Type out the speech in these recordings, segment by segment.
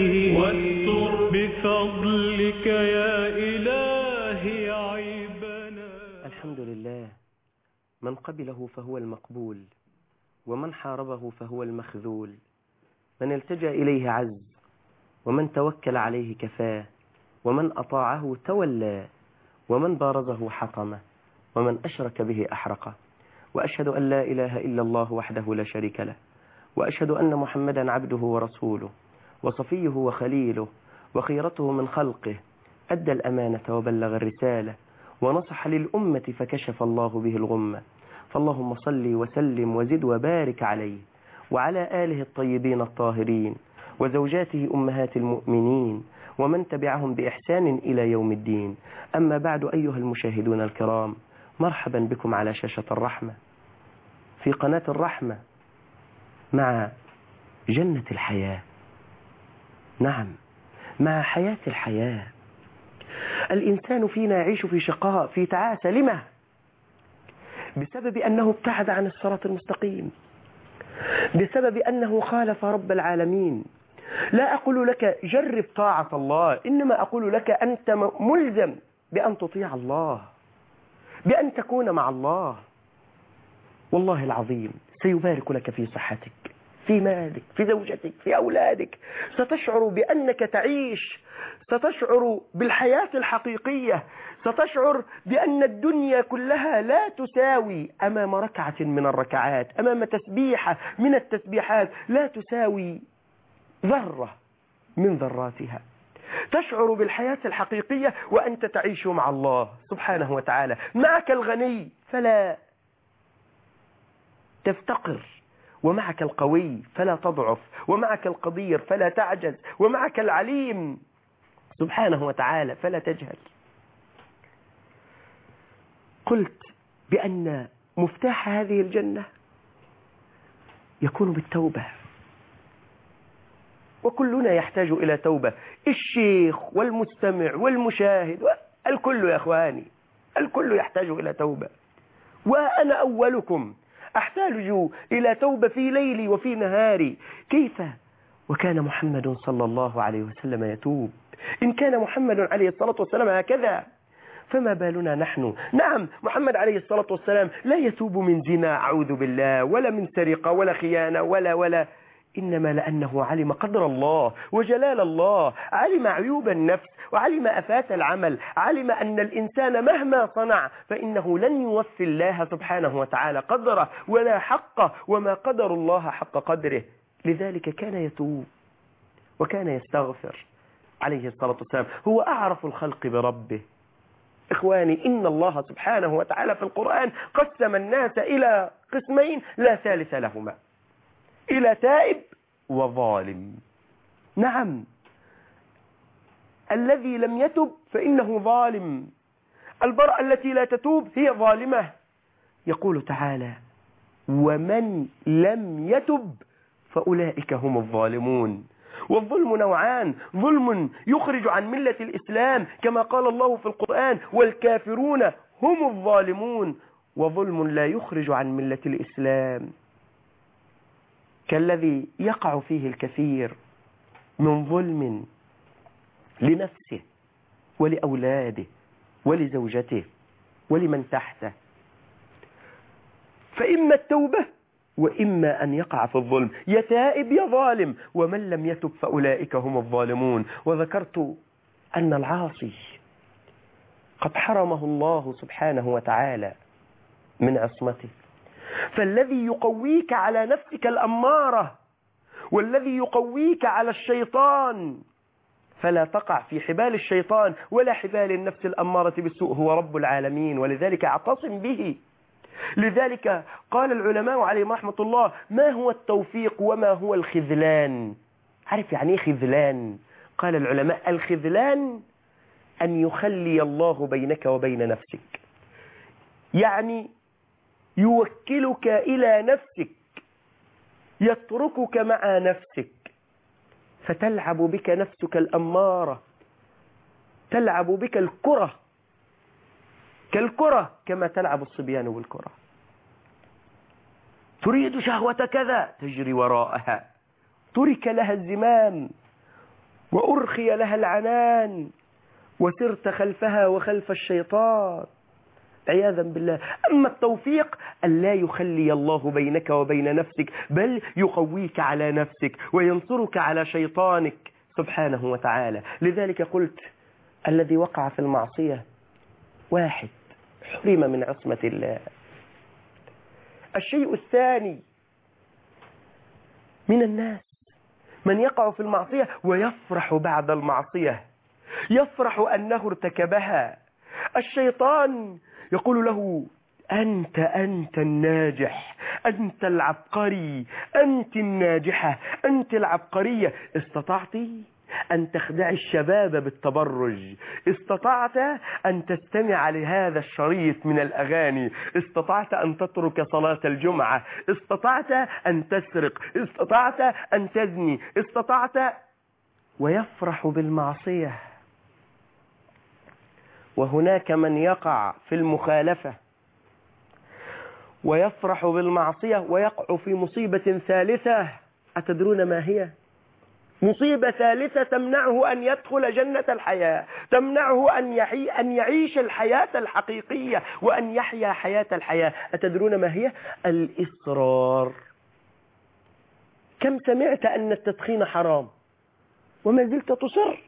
واستر بفضلك يا إلهي عيبنا. الحمد لله. من قبله فهو المقبول ومن حاربه فهو المخذول. من التجأ إليه عز ومن توكل عليه كفاه. ومن أطاعه تولى ومن بارزه حطمه. ومن أشرك به أحرقه. وأشهد أن لا إله إلا الله وحده لا شريك له. وأشهد أن محمدا عبده ورسوله. وصفيه وخليله وخيرته من خلقه أدى الأمانة وبلغ الرسالة ونصح للأمة فكشف الله به الغمة. فاللهم صل وسلم وزد وبارك عليه وعلى آله الطيبين الطاهرين وزوجاته أمهات المؤمنين ومن تبعهم بإحسان إلى يوم الدين. أما بعد أيها المشاهدون الكرام مرحبا بكم على شاشة الرحمة. في قناة الرحمة مع جنة الحياة. نعم. مع حياة الحياة. الإنسان فينا يعيش في شقاء في تعاسة. لما؟ بسبب أنه ابتعد عن الصراط المستقيم. بسبب أنه خالف رب العالمين. لا أقول لك جرب طاعة الله إنما أقول لك أنت ملزم بأن تطيع الله بأن تكون مع الله. والله العظيم سيبارك لك في صحتك. في مالك في زوجتك في أولادك. ستشعر بأنك تعيش ستشعر بالحياة الحقيقية. ستشعر بأن الدنيا كلها لا تساوي أمام ركعة من الركعات أمام تسبيحة من التسبيحات. لا تساوي ذرة من ذراتها. تشعر بالحياة الحقيقية وأنت تعيش مع الله سبحانه وتعالى. معك الغني فلا تفتقر. ومعك القوي فلا تضعف ومعك القدير فلا تعجز ومعك العليم سبحانه وتعالى فلا تجهل. قلت بأن مفتاح هذه الجنة يكون بالتوبة. وكلنا يحتاج إلى توبة. الشيخ والمستمع والمشاهد الكل يا أخواني الكل يحتاج إلى توبة. وأنا أولكم أحتاج إلى توبة في ليلي وفي نهاري. كيف؟ وكان محمد صلى الله عليه وسلم يتوب. إن كان محمد عليه الصلاة والسلام هكذا. فما بالنا نحن؟ نعم محمد عليه الصلاة والسلام لا يتوب من زنا أعوذ بالله ولا من سرقة ولا خيانة ولا ولا. إنما لأنه علم قدر الله وجلال الله علم عيوب النفس وعلم أفات العمل علم أن الإنسان مهما صنع فإنه لن يوفي الله سبحانه وتعالى قدره ولا حقه وما قدر الله حق قدره. لذلك كان يتوب وكان يستغفر عليه الصلاة والسلام. هو أعرف الخلق بربه. إخواني إن الله سبحانه وتعالى في القرآن قسم الناس إلى قسمين لا ثالث لهما. إلى تائب وظالم. نعم. الذي لم يتب فإنه ظالم. المرأة التي لا تتوب هي ظالمة. يقول تعالى ومن لم يتب فأولئك هم الظالمون. والظلم نوعان. ظلم يخرج عن ملة الإسلام كما قال الله في القرآن والكافرون هم الظالمون. وظلم لا يخرج عن ملة الإسلام. كالذي يقع فيه الكثير من ظلم لنفسه ولأولاده ولزوجته ولمن تحته. فإما التوبة وإما أن يقع في الظلم. يا تائب يا ظالم. ومن لم يتب فأولئك هم الظالمون. وذكرت أن العاصي قد حرمه الله سبحانه وتعالى من عصمته. فالذي يقويك على نفسك الأمارة والذي يقويك على الشيطان فلا تقع في حبال الشيطان ولا حبال النفس الأمارة بالسوء هو رب العالمين ولذلك اعتصم به. لذلك قال العلماء عليهم رحمة الله ما هو التوفيق وما هو الخذلان؟ عارف يعني إيه خذلان؟ قال العلماء الخذلان أن يخلي الله بينك وبين نفسك. يعني يوكلك إلى نفسك يتركك مع نفسك. فتلعب بك نفسك الأمارة تلعب بك الكرة. كالكرة كما تلعب الصبيان بالكرة. تريد شهوة كذا تجري وراءها. ترك لها الزمام وأرخي لها العنان وسرت خلفها وخلف الشيطان. عياذا بالله. أما التوفيق أن لا يخلي الله بينك وبين نفسك بل يقويك على نفسك وينصرك على شيطانك سبحانه وتعالى. لذلك قلت الذي وقع في المعصية واحد حرم من عصمة الله. الشيء الثاني من الناس من يقع في المعصية ويفرح بعد المعصية. يفرح أنه ارتكبها. الشيطان يقول له أنت أنت الناجح أنت العبقري أنت الناجحة أنت العبقرية. استطعت أن تخدع الشباب بالتبرج؟ استطعت أن تستمع لهذا الشريط من الأغاني؟ استطعت أن تترك صلاة الجمعة؟ استطعت أن تسرق؟ استطعت أن تزني؟ استطعت ويفرح بالمعصية. وهناك من يقع في المخالفة ويفرح بالمعصية ويقع في مصيبة ثالثة أتدرون ما هي؟ مصيبة ثالثة تمنعه أن يدخل جنة الحياة تمنعه أن, يحي أن يعيش الحياة الحقيقية وأن يحيا حياة الحياة أتدرون ما هي؟ الإصرار كم سمعت أن التدخين حرام وما زلت تصر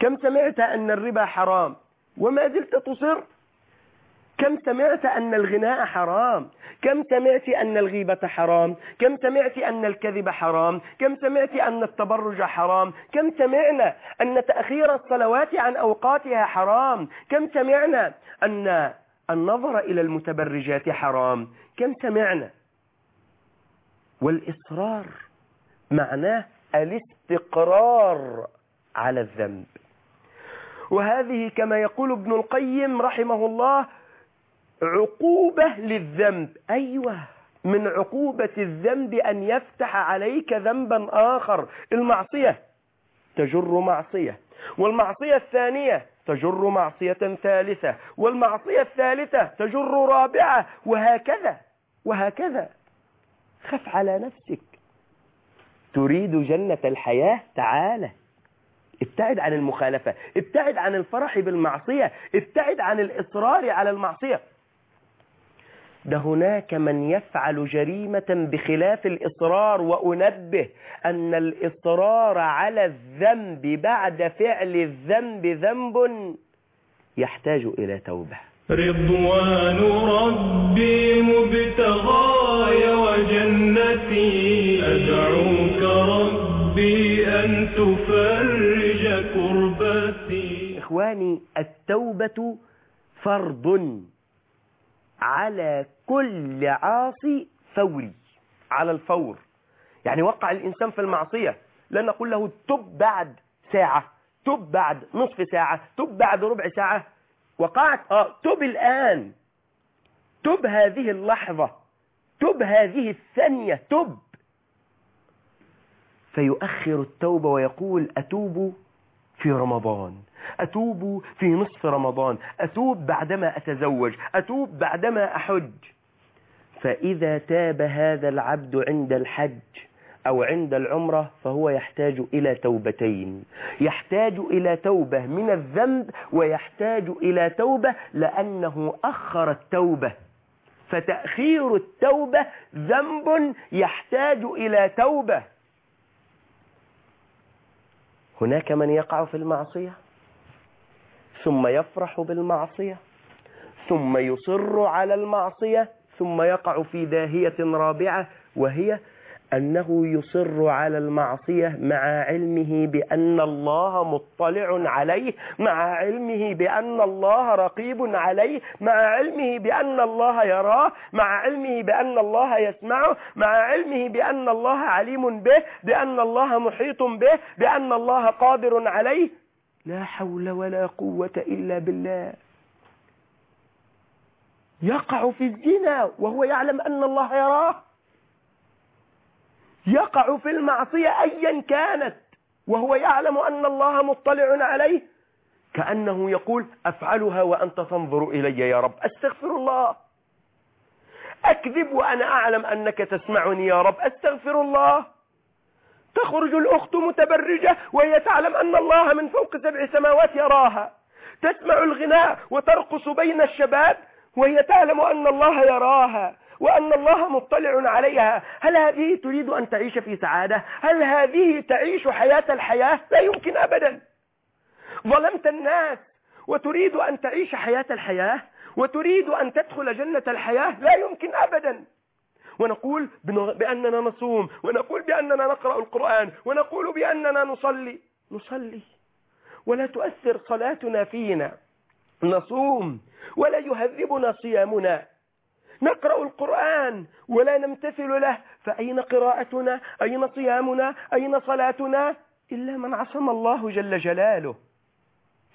كم سمعت أن الربا حرام وما زلت تصر؟ كم سمعت أن الغناء حرام؟ كم سمعت أن الغيبة حرام؟ كم سمعت أن الكذب حرام؟ كم سمعت أن التبرج حرام؟ كم سمعنا أن تأخير الصلوات عن أوقاتها حرام؟ كم سمعنا أن النظر إلى المتبرجات حرام؟ كم سمعنا؟ والإصرار معناه الاستقرار على الذنب. وهذه كما يقول ابن القيم رحمه الله عقوبة للذنب. أيوة من عقوبة الذنب أن يفتح عليك ذنبا آخر. المعصية تجر معصية والمعصية الثانية تجر معصية ثالثة والمعصية الثالثة تجر رابعة وهكذا وهكذا. خف على نفسك. تريد جنة الحياة؟ تعالى ابتعد عن المخالفة ابتعد عن الفرح بالمعصية ابتعد عن الإصرار على المعصية. ده هناك من يفعل جريمة بخلاف الإصرار وأنبه أن الإصرار على الذنب بعد فعل الذنب ذنب يحتاج إلى توبة. رضوان ربي مبتغاي وجنتي أدعوك إخواني التوبة فرض على كل عاصي فوري. على الفور. يعني وقع الإنسان في المعصية. لا نقول له تب بعد ساعة تب بعد نصف ساعة تب بعد ربع ساعة. وقعت آه تب الآن. تب هذه اللحظة. تب هذه الثانية. تب. فيؤخر التوبة ويقول أتوب في رمضان. أتوب في نصف رمضان. أتوب بعدما أتزوج. أتوب بعدما أحج. فإذا تاب هذا العبد عند الحج أو عند العمرة فهو يحتاج إلى توبتين. يحتاج إلى توبة من الذنب ويحتاج إلى توبة لأنه أخر التوبة. فتأخير التوبة ذنب يحتاج إلى توبة. هناك من يقع في المعصية؟ ثم يفرح بالمعصية ثم يصر على المعصية ثم يقع في داهية رابعة وهي أنه يصر على المعصية مع علمه بأن الله مطلع عليه مع علمه بأن الله رقيب عليه مع علمه بأن الله يراه مع علمه بأن الله يسمعه مع علمه بأن الله عليم به بأن الله محيط به بأن الله قادر عليه. لا حول ولا قوة إلا بالله. يقع في الزنا وهو يعلم أن الله يراه. يقع في المعصية أيا كانت وهو يعلم أن الله مطلع عليه كأنه يقول أفعلها وأنت تنظر إلي يا رب. أستغفر الله. أكذب وأنا أعلم أنك تسمعني يا رب. أستغفر الله. تخرج الأخت متبرجة وهي تعلم أن الله من فوق سبع سماوات يراها. تسمع الغناء وترقص بين الشباب وهي تعلم أن الله يراها. وأن الله مطلع عليها. هل هذه تريد أن تعيش في سعادة؟ هل هذه تعيش حياة الحياة؟ لا يمكن أبدا. ظلمت الناس وتريد أن تعيش حياة الحياة وتريد أن تدخل جنة الحياة؟ لا يمكن أبدا. ونقول بأننا نصوم ونقول بأننا نقرأ القرآن ونقول بأننا نصلي. نصلي. ولا تؤثر صلاتنا فينا. نصوم. ولا يهذبنا صيامنا. نقرأ القرآن ولا نمتثل له فأين قراءتنا؟ أين صيامنا؟ أين صلاتنا؟ إلا من عصم الله جل جلاله.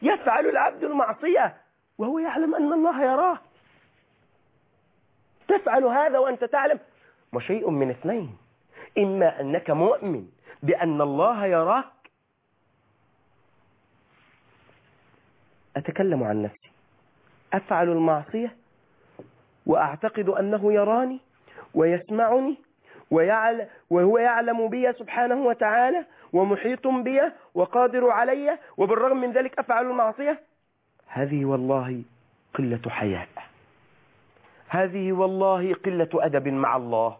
يفعل العبد المعصية وهو يعلم أن الله يراه. تفعل هذا وأنت تعلم. وشيء من اثنين. إما أنك مؤمن بأن الله يراك. أتكلم عن نفسي. أفعل المعصية؟ وأعتقد أنه يراني ويسمعني ويعلم وهو يعلم بي سبحانه وتعالى ومحيط بي وقادر علي وبالرغم من ذلك أفعل المعصية هذه والله قلة حياء هذه والله قلة أدب مع الله.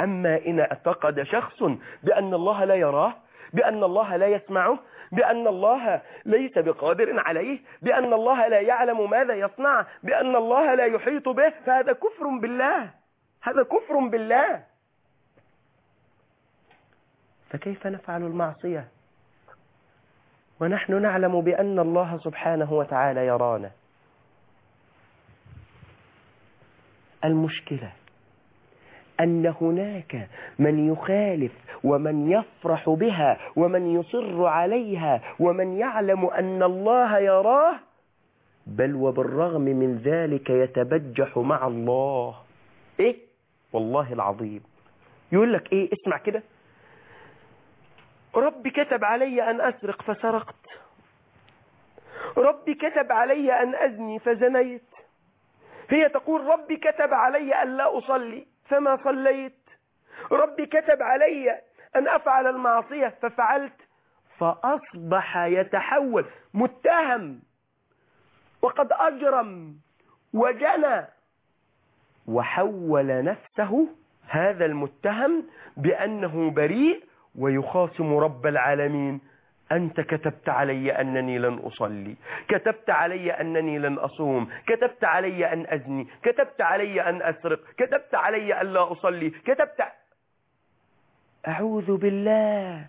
أما إن اعتقد شخص بأن الله لا يراه بأن الله لا يسمعه بأن الله ليس بقادر عليه بأن الله لا يعلم ماذا يصنع بأن الله لا يحيط به فهذا كفر بالله. هذا كفر بالله. فكيف نفعل المعصية؟ ونحن نعلم بأن الله سبحانه وتعالى يرانا. المشكلة أن هناك من يخالف ومن يفرح بها ومن يصر عليها ومن يعلم أن الله يراه بل وبالرغم من ذلك يتبجح مع الله. إيه؟ والله العظيم. يقول لك إيه؟ اسمع كده. ربي كتب علي أن أسرق فسرقت. ربي كتب علي أن أزني فزنيت. هي تقول ربي كتب علي أن لا أصلي. فما صليت. ربي كتب علي أن أفعل المعصية ففعلت فأصبح يتحول متهم وقد أجرم وجنى وحول نفسه هذا المتهم بأنه بريء ويخاصم رب العالمين. أنت كتبت علي أنني لن أصلي. كتبت علي أنني لن أصوم. كتبت علي أن أزني. كتبت علي أن أسرق. كتبت علي أن لا أصلي. كتبت أعوذ بالله.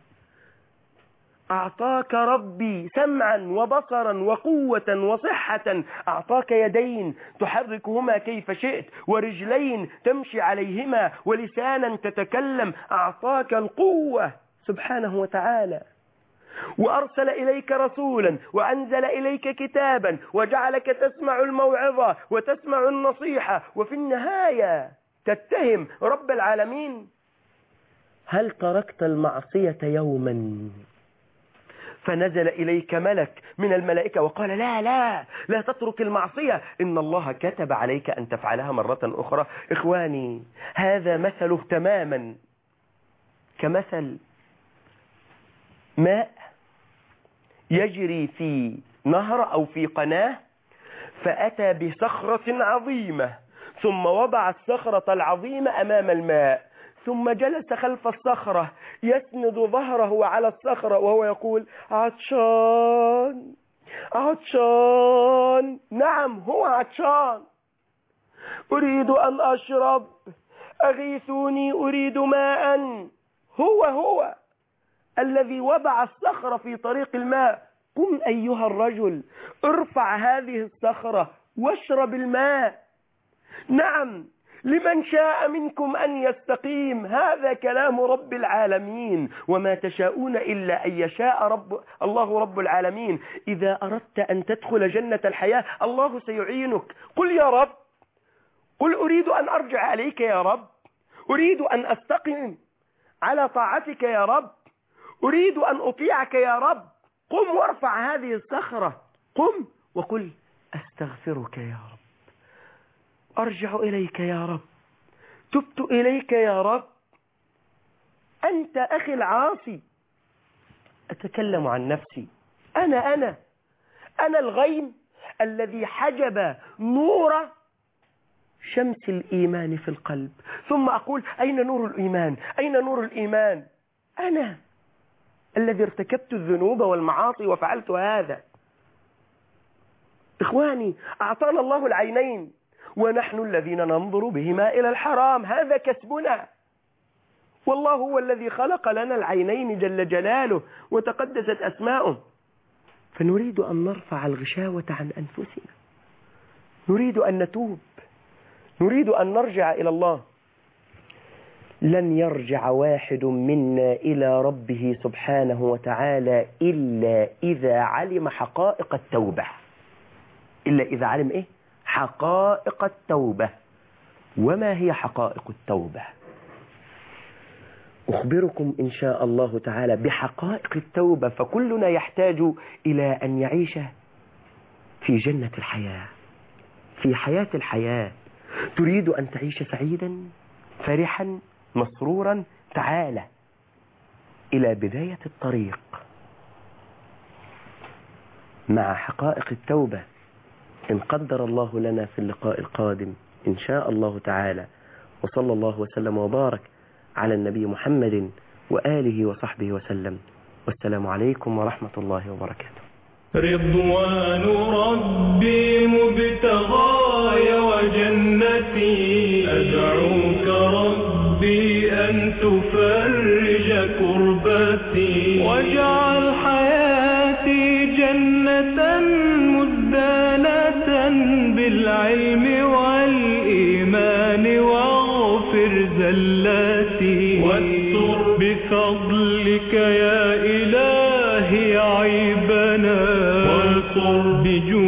أعطاك ربي سمعا وبصرا وقوة وصحة. أعطاك يدين تحركهما كيف شئت ورجلين تمشي عليهما ولسانا تتكلم. أعطاك القوة. سبحانه وتعالى. وأرسل إليك رسولا وأنزل إليك كتابا وجعلك تسمع الموعظة وتسمع النصيحة وفي النهاية تتهم رب العالمين. هل تركت المعصية يوما؟ فنزل إليك ملك من الملائكة وقال لا لا لا تترك المعصية. إن الله كتب عليك أن تفعلها مرة أخرى. إخواني هذا مثله تماما. كمثل ماء يجري في نهر أو في قناة فأتى بصخرة عظيمة ثم وضع الصخرة العظيمة أمام الماء ثم جلس خلف الصخرة يسند ظهره على الصخرة وهو يقول عطشان عطشان. نعم هو عطشان. أريد أن أشرب أغيثوني أريد ماء. هو هو. الذي وضع الصخرة في طريق الماء. قم أيها الرجل ارفع هذه الصخرة واشرب الماء. نعم لمن شاء منكم أن يستقيم. هذا كلام رب العالمين. وما تشاءون إلا أن يشاء رب الله رب العالمين. إذا أردت أن تدخل جنة الحياة الله سيعينك. قل يا رب قل أريد أن أرجع عليك يا رب. أريد أن أستقيم على طاعتك يا رب. أريد أن أطيعك يا رب. قم وارفع هذه الصخرة. قم وقل أستغفرك يا رب. أرجع إليك يا رب. تبت إليك يا رب. أنت أخي العاصي. أتكلم عن نفسي. أنا أنا. أنا الغيم الذي حجب نور شمس الإيمان في القلب. ثم أقول أين نور الإيمان؟ أين نور الإيمان؟ أنا. الذي ارتكبت الذنوب والمعاصي وفعلت هذا. إخواني أعطانا الله العينين ونحن الذين ننظر بهما إلى الحرام. هذا كسبنا. والله هو الذي خلق لنا العينين جل جلاله وتقدست أسماؤه. فنريد أن نرفع الغشاوة عن أنفسنا. نريد أن نتوب. نريد أن نرجع إلى الله. لن يرجع واحد منا إلى ربه سبحانه وتعالى إلا إذا علم حقائق التوبة. إلا إذا علم إيه؟ حقائق التوبة. وما هي حقائق التوبة؟ أخبركم إن شاء الله تعالى بحقائق التوبة فكلنا يحتاج إلى أن يعيش في جنة الحياة. في حياة الحياة تريد أن تعيش سعيدا فرحا مسرورا تعالى إلى بداية الطريق. مع حقائق التوبة إن قدر الله لنا في اللقاء القادم إن شاء الله تعالى وصلى الله وسلم وبارك على النبي محمد وآله وصحبه وسلم. والسلام عليكم ورحمة الله وبركاته. رضوان ربي تفرج كربتي. واجعل حياتي جنة مزدانة بالعلم والإيمان واغفر زلاتي. واستر بفضلك يا إلهي عيبنا. وانصر بجودك